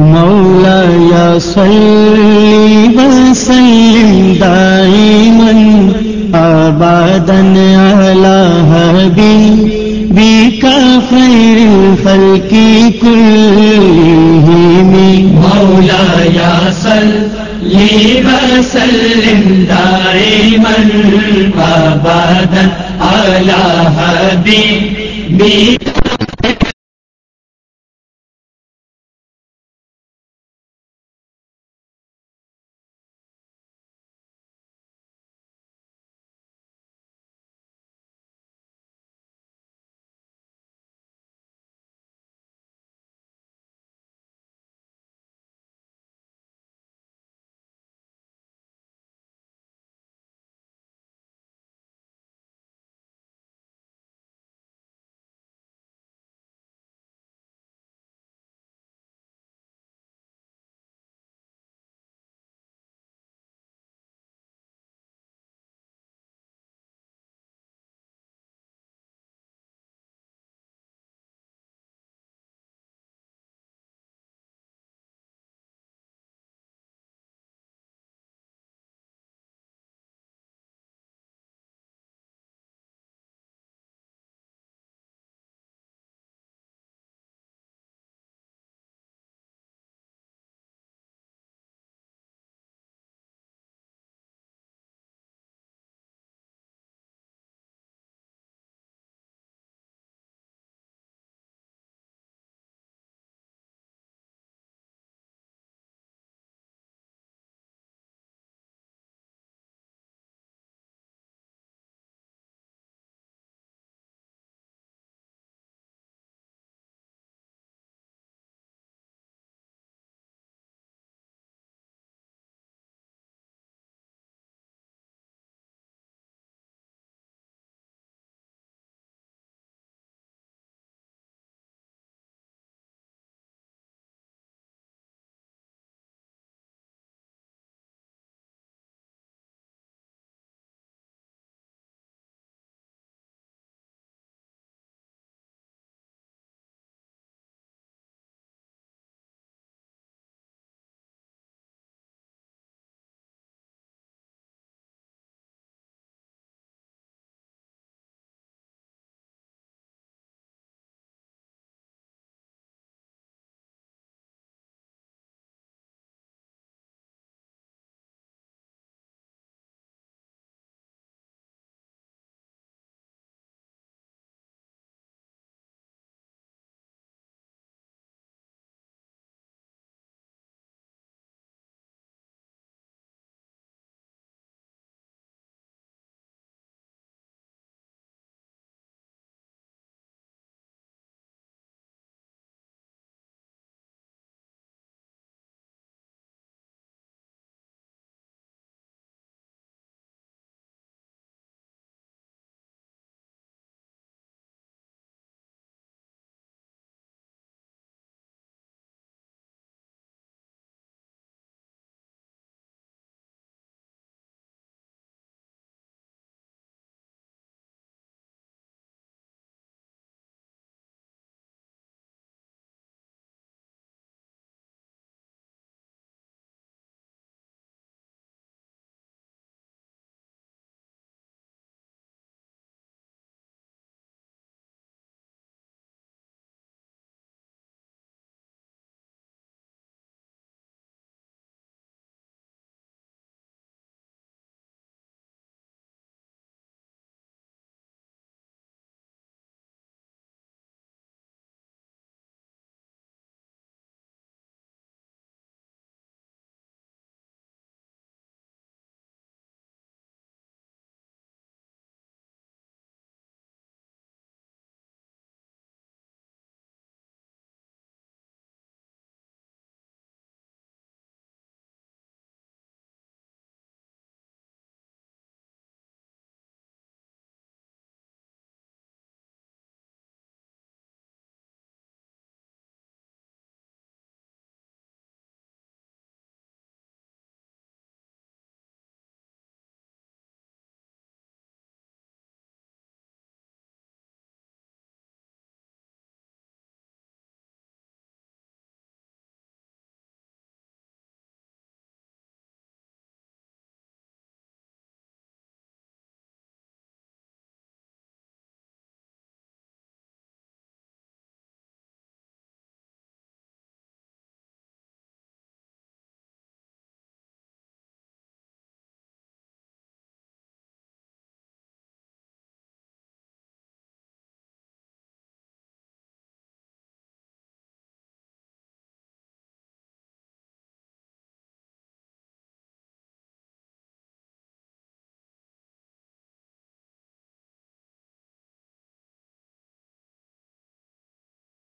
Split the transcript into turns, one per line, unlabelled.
مولا یا صلی وسلم دائما ابدا على کا خیر الخلق کلہم.
مولا یا صلی وسلم دائما ابدا على حبيبك